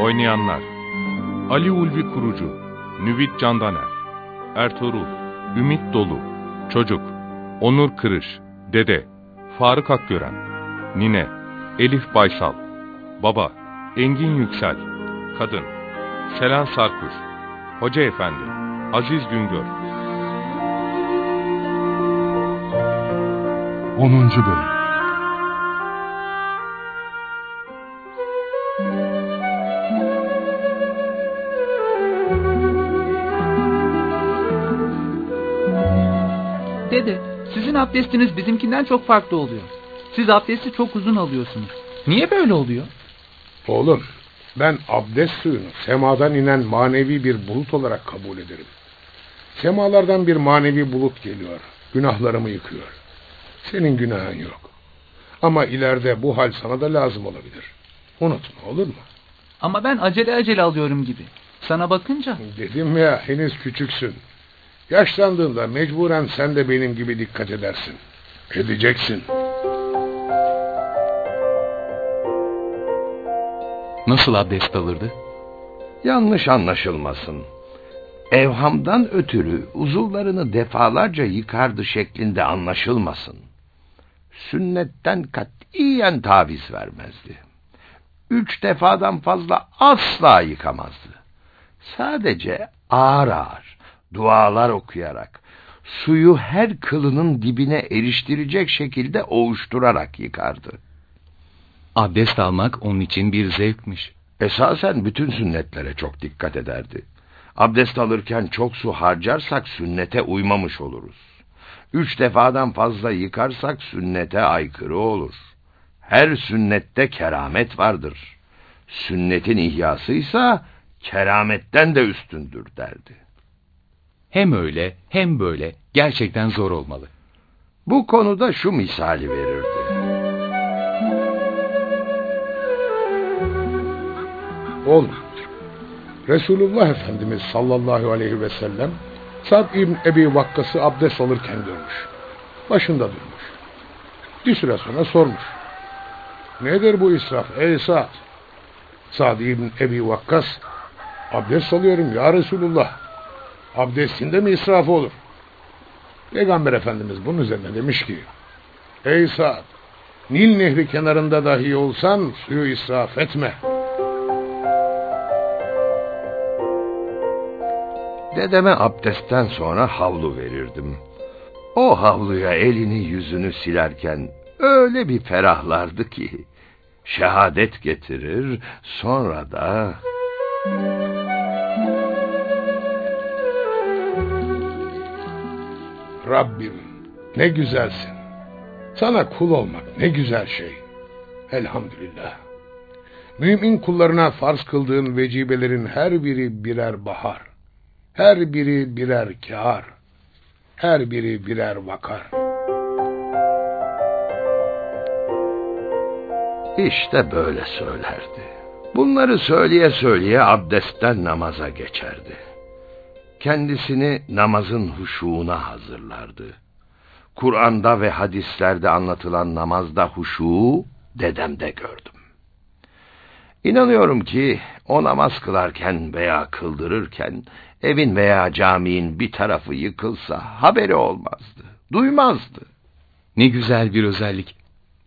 Oynayanlar. Ali Ulvi Kurucu Nüvit Candaner. Ertuğrul Ümit Dolu. Çocuk Onur Kırış. Dede Faruk Akgören. Nine Elif Baysal. Baba Engin Yüksel. Kadın Selen Sarkuş. Hoca Efendi Aziz Güngör. 10. Bölüm sizin abdestiniz bizimkinden çok farklı oluyor. Siz abdesti çok uzun alıyorsunuz. Niye böyle oluyor? Oğlum, ben abdest suyunu semadan inen manevi bir bulut olarak kabul ederim. Semalardan bir manevi bulut geliyor, günahlarımı yıkıyor. Senin günahın yok. Ama ileride bu hal sana da lazım olabilir. Unutma olur mu? Ama ben acele acele alıyorum gibi. Sana bakınca Dedim ya henüz küçüksün. Yaşlandığında mecburen sen de benim gibi dikkat edersin. Edeceksin. Nasıl abdest alırdı? Yanlış anlaşılmasın. Evhamdan ötürü uzuvlarını defalarca yıkardı şeklinde anlaşılmasın. Sünnetten katiyen taviz vermezdi. Üç defadan fazla asla yıkamazdı. Sadece ağır ağır, dualar okuyarak, suyu her kılının dibine eriştirecek şekilde ovuşturarak yıkardı. Abdest almak onun için bir zevkmiş. Esasen bütün sünnetlere çok dikkat ederdi. Abdest alırken çok su harcarsak sünnete uymamış oluruz. Üç defadan fazla yıkarsak sünnete aykırı olur. Her sünnette keramet vardır. Sünnetin ihyasıysa kerametten de üstündür derdi. Hem öyle hem böyle gerçekten zor olmalı. Bu konuda şu misali verirdi. Oğlum, Resulullah Efendimiz sallallahu aleyhi ve sellem Sa'd İbn Ebi Vakkas'ı abdest alırken görmüş. Başında durmuş. Bir süre sonra sormuş. Nedir bu israf ey Sa'd? Sa'd İbn Ebi Vakkas abdest alıyorum ya Resulullah. Abdestinde mi israf olur? Peygamber Efendimiz bunun üzerine demiş ki Ey Sa'd Nil nehri kenarında dahi olsan suyu israf etme. Dedeme abdestten sonra havlu verirdim. O havluya elini yüzünü silerken öyle bir ferahlardı ki şehadet getirir sonra da Rabbim ne güzelsin. Sana kul olmak ne güzel şey. Elhamdülillah. Mümin kullarına farz kıldığın vecibelerin her biri birer bahar. Her biri birer kâr. Her biri birer vakar. işte böyle söylerdi. Bunları söyleye söyleye abdestten namaza geçerdi. Kendisini namazın huşuğuna hazırlardı. Kur'an'da ve hadislerde anlatılan namazda huşuğu dedemde gördüm. İnanıyorum ki o namaz kılarken veya kıldırırken evin veya caminin bir tarafı yıkılsa haberi olmazdı, duymazdı. Ne güzel bir özellik.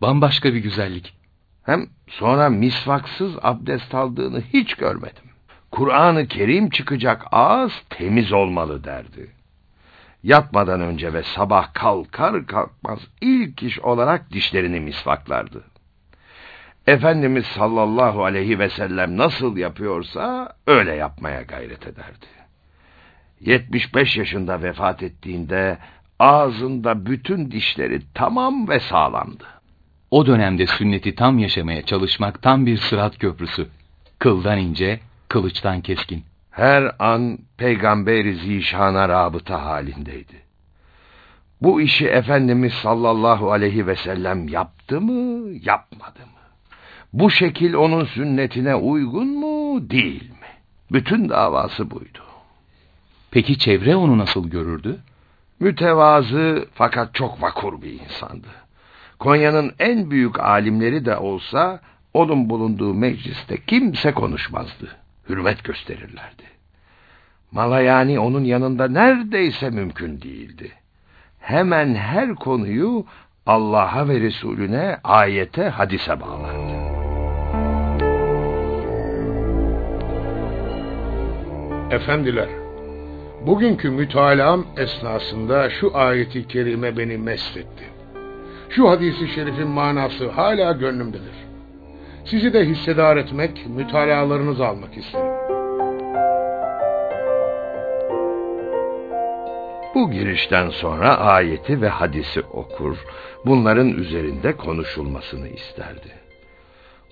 Bambaşka bir güzellik. Hem sonra misvaksız abdest aldığını hiç görmedim. Kur'an-ı Kerim çıkacak ağız temiz olmalı derdi. Yatmadan önce ve sabah kalkar kalkmaz ilk iş olarak dişlerini misvaklardı. Efendimiz sallallahu aleyhi ve sellem nasıl yapıyorsa öyle yapmaya gayret ederdi. 75 yaşında vefat ettiğinde ağzında bütün dişleri tamam ve sağlamdı. O dönemde sünneti tam yaşamaya çalışmak tam bir sırat köprüsü. Kıldan ince, kılıçtan keskin. Her an Peygamber-i Zişan'a rabıta halindeydi. Bu işi Efendimiz sallallahu aleyhi ve sellem yaptı mı, yapmadı mı? Bu şekil onun sünnetine uygun mu, değil mi? Bütün davası buydu. Peki çevre onu nasıl görürdü? Mütevazı fakat çok vakur bir insandı. Konya'nın en büyük alimleri de olsa onun bulunduğu mecliste kimse konuşmazdı. Hürmet gösterirlerdi. Malayani onun yanında neredeyse mümkün değildi. Hemen her konuyu Allah'a ve Resulüne, ayete, hadise bağlardı. Efendiler, bugünkü mütalam esnasında şu ayeti kerime beni mesletti. Şu hadisi şerifin manası hala gönlümdedir. Sizi de hissedar etmek, mütalalarınızı almak isterim. Bu girişten sonra ayeti ve hadisi okur, bunların üzerinde konuşulmasını isterdi.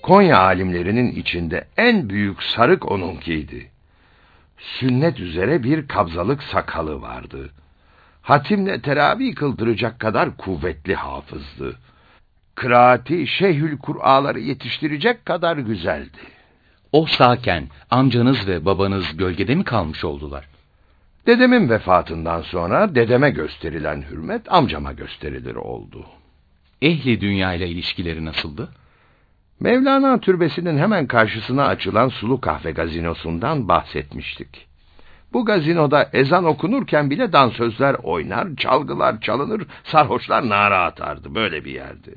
Konya alimlerinin içinde en büyük sarık onunkiydi. Sünnet üzere bir kabzalık sakalı vardı. Hatimle teravih kıldıracak kadar kuvvetli hafızdı. Kıraati şeyhül Kur'aları yetiştirecek kadar güzeldi. O sağken amcanız ve babanız gölgede mi kalmış oldular? Dedemin vefatından sonra dedeme gösterilen hürmet amcama gösterilir oldu. Ehli dünya ile ilişkileri nasıldı? Mevlana türbesinin hemen karşısına açılan sulu kahve gazinosundan bahsetmiştik. Bu gazinoda ezan okunurken bile dansözler oynar, çalgılar çalınır, sarhoşlar nara atardı. Böyle bir yerdi.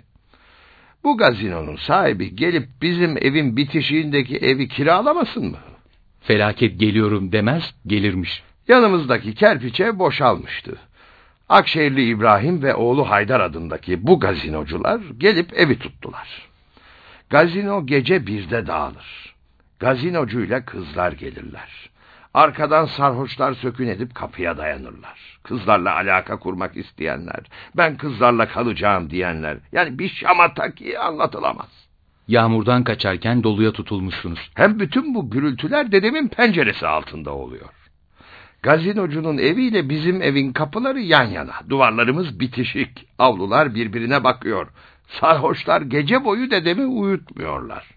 Bu gazinonun sahibi gelip bizim evin bitişiğindeki evi kiralamasın mı? Felaket geliyorum demez, gelirmiş. Yanımızdaki kerpiçe boşalmıştı. Akşehirli İbrahim ve oğlu Haydar adındaki bu gazinocular gelip evi tuttular. Gazino gece birde dağılır. Gazinocuyla kızlar gelirler. Arkadan sarhoşlar sökün edip kapıya dayanırlar. Kızlarla alaka kurmak isteyenler, ben kızlarla kalacağım diyenler. Yani bir şamata ki anlatılamaz. Yağmurdan kaçarken doluya tutulmuşsunuz. Hem bütün bu gürültüler dedemin penceresi altında oluyor. Gazinocunun eviyle bizim evin kapıları yan yana. Duvarlarımız bitişik. Avlular birbirine bakıyor. Sarhoşlar gece boyu dedemi uyutmuyorlar.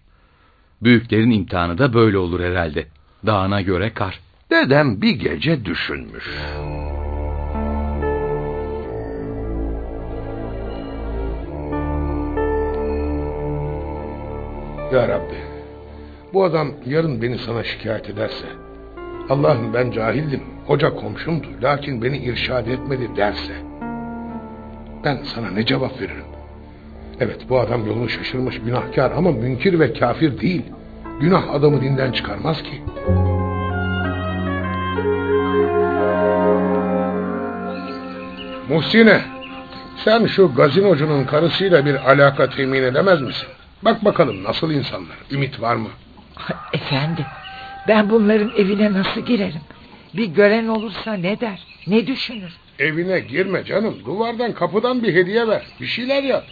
Büyüklerin imtihanı da böyle olur herhalde. Dağına göre kar. Dedem bir gece düşünmüş. Ya Rabbi, bu adam yarın beni sana şikayet ederse, Allah'ım ben cahildim, hoca komşumdu, lakin beni irşad etmedi derse, ben sana ne cevap veririm? Evet bu adam yolunu şaşırmış günahkar ama münkir ve kafir değil. Günah adamı dinden çıkarmaz ki. Muhsine, sen şu gazinocunun karısıyla bir alaka temin edemez misin? Bak bakalım nasıl insanlar, ümit var mı? Efendi, ben bunların evine nasıl girerim? Bir gören olursa ne der, ne düşünür? Evine girme canım, duvardan kapıdan bir hediye ver, bir şeyler yap.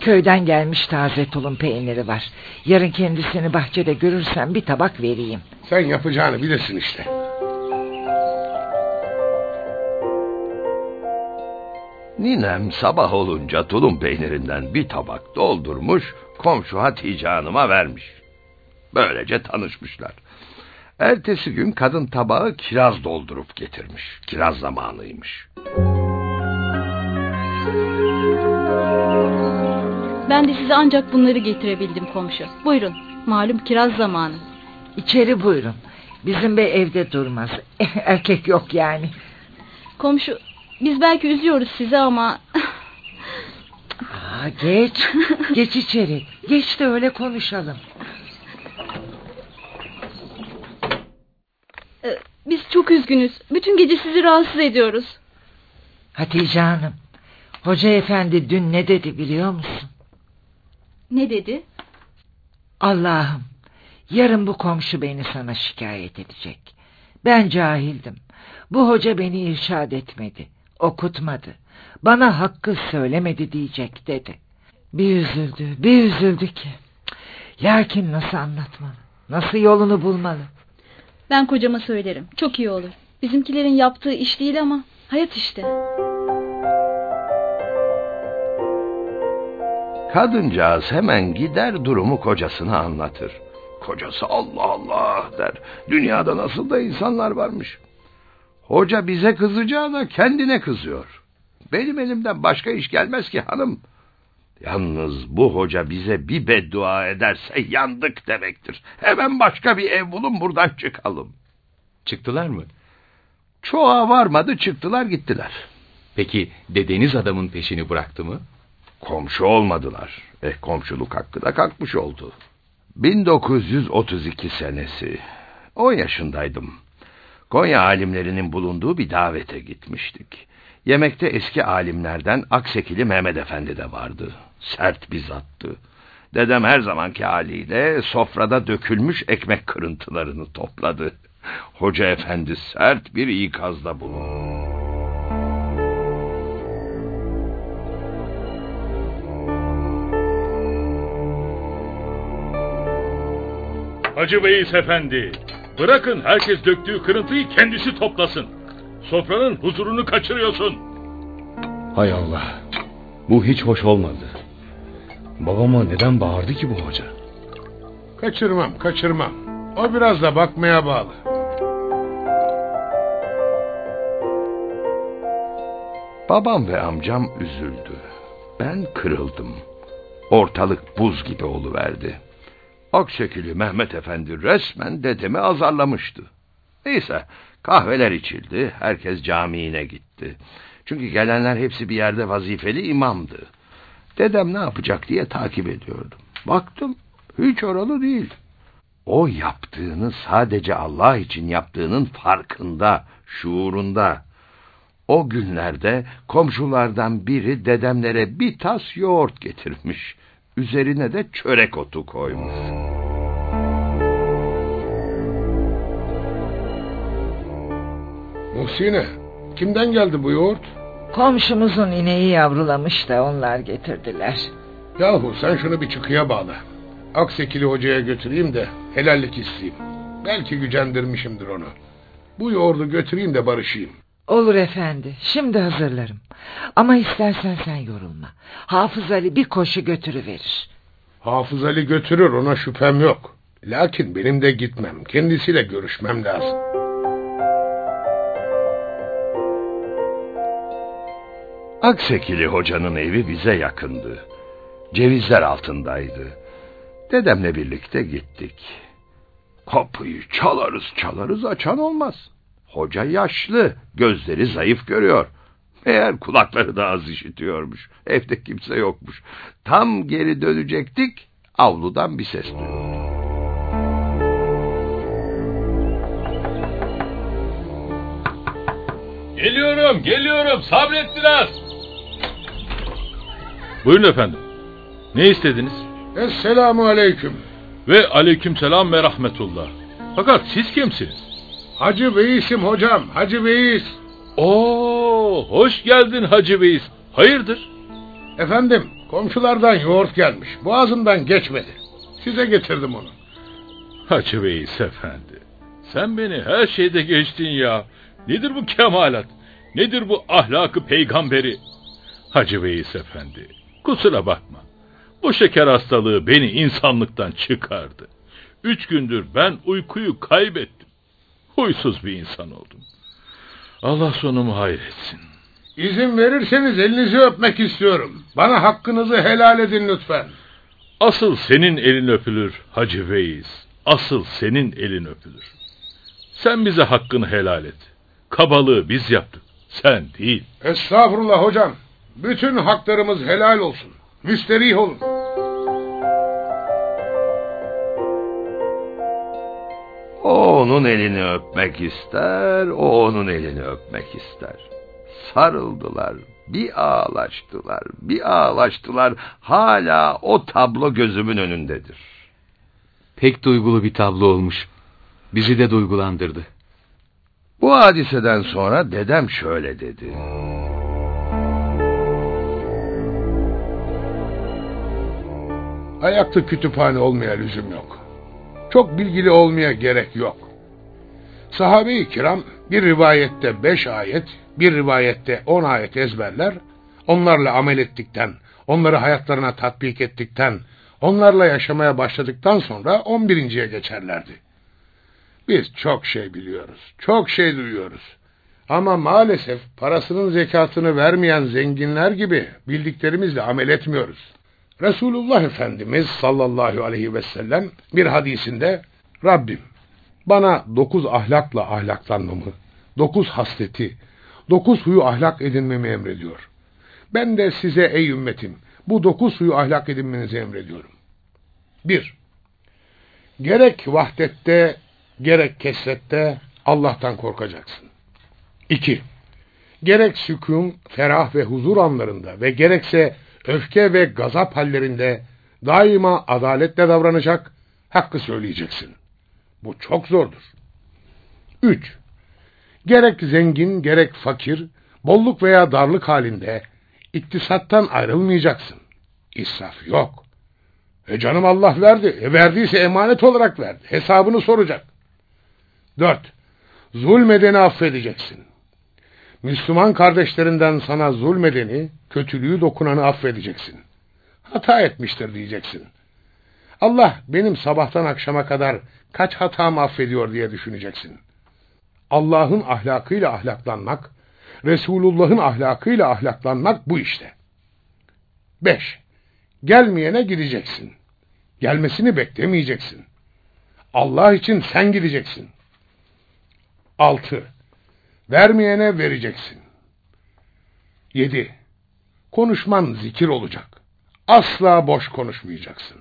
Köyden gelmiş taze tulum peyniri var. Yarın kendisini bahçede görürsem bir tabak vereyim. Sen yapacağını bilirsin işte. Ninem sabah olunca tulum peynirinden bir tabak doldurmuş, komşu Hatice Hanım'a vermiş. Böylece tanışmışlar. Ertesi gün kadın tabağı kiraz doldurup getirmiş. Kiraz zamanıymış. Ben de size ancak bunları getirebildim komşu. Buyurun, malum kiraz zamanı. İçeri buyurun. Bizim bey evde durmaz. Erkek yok yani. Komşu, biz belki üzüyoruz sizi ama... Aa, geç. Geç içeri. Geç de öyle konuşalım. Ee, Biz çok üzgünüz. Bütün gece sizi rahatsız ediyoruz. Hatice Hanım. Hoca efendi dün ne dedi biliyor musun? Ne dedi? Allah'ım. Yarın bu komşu beni sana şikayet edecek. Ben cahildim. Bu hoca beni irşad etmedi. Okutmadı. Bana hakkı söylemedi diyecek dedi. Bir üzüldü, bir üzüldü ki. Lakin nasıl anlatmalı? Nasıl yolunu bulmalı? Ben kocama söylerim. Çok iyi olur. Bizimkilerin yaptığı iş değil ama hayat işte. Kadıncağız hemen gider durumu kocasına anlatır. Kocası Allah Allah der. Dünyada nasıl da insanlar varmış. Hoca bize kızacağına kendine kızıyor. Benim elimden başka iş gelmez ki hanım. Yalnız bu hoca bize bir beddua ederse yandık demektir. Hemen başka bir ev bulun buradan çıkalım. Çıktılar mı? Çoğa varmadı çıktılar gittiler. Peki dedeniz adamın peşini bıraktı mı? Komşu olmadılar. Eh komşuluk hakkı da kalkmış oldu. 1932 senesi. 10 yaşındaydım. Konya alimlerinin bulunduğu bir davete gitmiştik. Yemekte eski alimlerden Aksekili Mehmet Efendi de vardı. Sert bir zattı. Dedem her zamanki haliyle sofrada dökülmüş ekmek kırıntılarını topladı. Hoca efendi sert bir ikazda bulundu. Hacı Beyiz Efendi, bırakın herkes döktüğü kırıntıyı kendisi toplasın. Sofranın huzurunu kaçırıyorsun. Hay Allah. Bu hiç hoş olmadı. Babama neden bağırdı ki bu hoca? Kaçırmam, kaçırmam. O biraz da bakmaya bağlı. Babam ve amcam üzüldü. Ben kırıldım. Ortalık buz gibi oluverdi. Akşekili Mehmet Efendi resmen dedemi azarlamıştı. Neyse kahveler içildi, herkes camiine gitti. Çünkü gelenler hepsi bir yerde vazifeli imamdı. Dedem ne yapacak diye takip ediyordum. Baktım hiç oralı değil. O yaptığını sadece Allah için yaptığının farkında, şuurunda. O günlerde komşulardan biri dedemlere bir tas yoğurt getirmiş. Üzerine de çörek otu koymuş. Muhsine, kimden geldi bu yoğurt? Komşumuzun ineği yavrulamış da onlar getirdiler. Yahu sen şunu bir çıkıya bağla. Aksekili hocaya götüreyim de helallik isteyeyim. Belki gücendirmişimdir onu. Bu yoğurdu götüreyim de barışayım. Olur efendi, şimdi hazırlarım. Ama istersen sen yorulma. Hafız Ali bir koşu götürüverir. Hafız Ali götürür ona şüphem yok. Lakin benim de gitmem, kendisiyle görüşmem lazım. Aksekili hocanın evi bize yakındı. Cevizler altındaydı. Dedemle birlikte gittik. Kapıyı çalarız çalarız açan olmaz. Hoca yaşlı, gözleri zayıf görüyor. Meğer kulakları da az işitiyormuş. Evde kimse yokmuş. Tam geri dönecektik, avludan bir ses duydum. Geliyorum, geliyorum. Sabret biraz. Buyurun efendim. Ne istediniz? Esselamu aleyküm. Ve aleykümselam ve rahmetullah. Fakat siz kimsiniz? Hacı Beyis'im hocam, Hacı Beyis. Oo, hoş geldin Hacı Beyiz. Hayırdır? Efendim, komşulardan yoğurt gelmiş. Boğazımdan geçmedi. Size getirdim onu. Hacı Beyiz efendi. Sen beni her şeyde geçtin ya. Nedir bu kemalat? Nedir bu ahlakı peygamberi? Hacı Beyiz efendi. Kusura bakma. Bu şeker hastalığı beni insanlıktan çıkardı. Üç gündür ben uykuyu kaybettim. Huysuz bir insan oldum. Allah sonumu hayretsin. İzin verirseniz elinizi öpmek istiyorum. Bana hakkınızı helal edin lütfen. Asıl senin elin öpülür Hacı Beyiz. Asıl senin elin öpülür. Sen bize hakkını helal et. Kabalığı biz yaptık. Sen değil. Estağfurullah hocam. Bütün haklarımız helal olsun. Müsterih olun. Onun elini öpmek ister, o onun elini öpmek ister. Sarıldılar, bir ağlaştılar, bir ağlaştılar. Hala o tablo gözümün önündedir. Pek duygulu bir tablo olmuş. Bizi de duygulandırdı. Bu hadiseden sonra dedem şöyle dedi. Ayakta kütüphane olmaya lüzum yok. Çok bilgili olmaya gerek yok. Sahabe-i kiram bir rivayette beş ayet, bir rivayette on ayet ezberler, onlarla amel ettikten, onları hayatlarına tatbik ettikten, onlarla yaşamaya başladıktan sonra on birinciye geçerlerdi. Biz çok şey biliyoruz, çok şey duyuyoruz. Ama maalesef parasının zekatını vermeyen zenginler gibi bildiklerimizle amel etmiyoruz. Resulullah Efendimiz sallallahu aleyhi ve sellem bir hadisinde Rabbim bana dokuz ahlakla ahlaklanmamı, dokuz hasleti, dokuz huyu ahlak edinmemi emrediyor. Ben de size ey ümmetim bu dokuz huyu ahlak edinmenizi emrediyorum. Bir, gerek vahdette gerek kesrette Allah'tan korkacaksın. İki, gerek sükun, ferah ve huzur anlarında ve gerekse öfke ve gazap hallerinde daima adaletle davranacak, hakkı söyleyeceksin. Bu çok zordur. Üç, gerek zengin gerek fakir, bolluk veya darlık halinde iktisattan ayrılmayacaksın. İsraf yok. E canım Allah verdi. E verdiyse emanet olarak verdi. Hesabını soracak. Dört, zulmedeni affedeceksin. Müslüman kardeşlerinden sana zulmedeni, kötülüğü dokunanı affedeceksin. Hata etmiştir diyeceksin. Allah benim sabahtan akşama kadar kaç hatamı affediyor diye düşüneceksin. Allah'ın ahlakıyla ahlaklanmak, Resulullah'ın ahlakıyla ahlaklanmak bu işte. 5. Gelmeyene gideceksin. Gelmesini beklemeyeceksin. Allah için sen gideceksin. 6. Vermeyene vereceksin. 7. Konuşman zikir olacak. Asla boş konuşmayacaksın.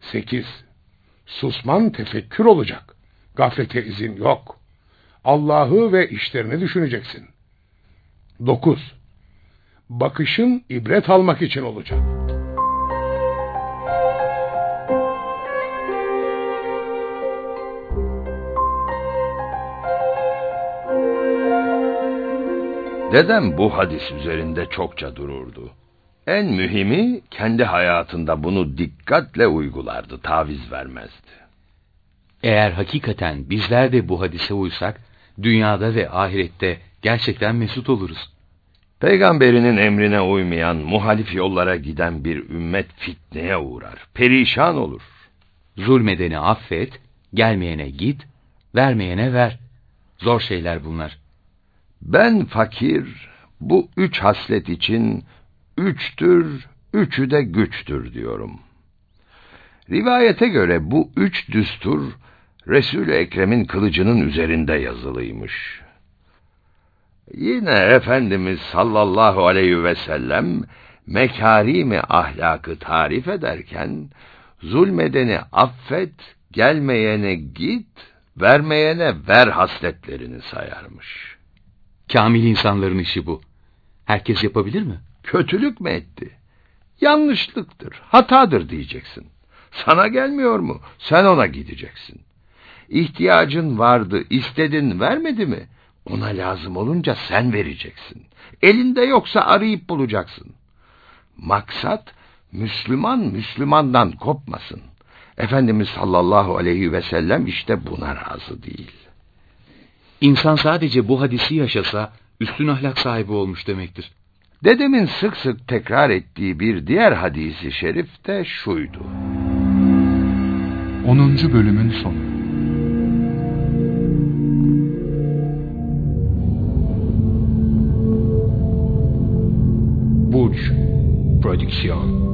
8. Susman tefekkür olacak. Gaflete izin yok. Allah'ı ve işlerini düşüneceksin. 9. Bakışın ibret almak için olacak. Dedem bu hadis üzerinde çokça dururdu. En mühimi kendi hayatında bunu dikkatle uygulardı, taviz vermezdi. Eğer hakikaten bizler de bu hadise uysak, dünyada ve ahirette gerçekten mesut oluruz. Peygamberinin emrine uymayan, muhalif yollara giden bir ümmet fitneye uğrar, perişan olur. Zulmedeni affet, gelmeyene git, vermeyene ver. Zor şeyler bunlar. Ben fakir, bu üç haslet için üçtür, üçü de güçtür diyorum. Rivayete göre bu üç düstur, Resul-i Ekrem'in kılıcının üzerinde yazılıymış. Yine Efendimiz sallallahu aleyhi ve sellem mekarimi ahlakı tarif ederken, zulmedeni affet, gelmeyene git, vermeyene ver hasletlerini sayarmış. Kamil insanların işi bu. Herkes yapabilir mi? Kötülük mü etti? Yanlışlıktır, hatadır diyeceksin. Sana gelmiyor mu? Sen ona gideceksin. İhtiyacın vardı, istedin, vermedi mi? Ona lazım olunca sen vereceksin. Elinde yoksa arayıp bulacaksın. Maksat, Müslüman Müslümandan kopmasın. Efendimiz sallallahu aleyhi ve sellem işte buna razı değil. İnsan sadece bu hadisi yaşasa, üstün ahlak sahibi olmuş demektir. Dedemin sık sık tekrar ettiği bir diğer hadisi şerif de şuydu. 10. bölümün sonu. Burç Prodüksiyon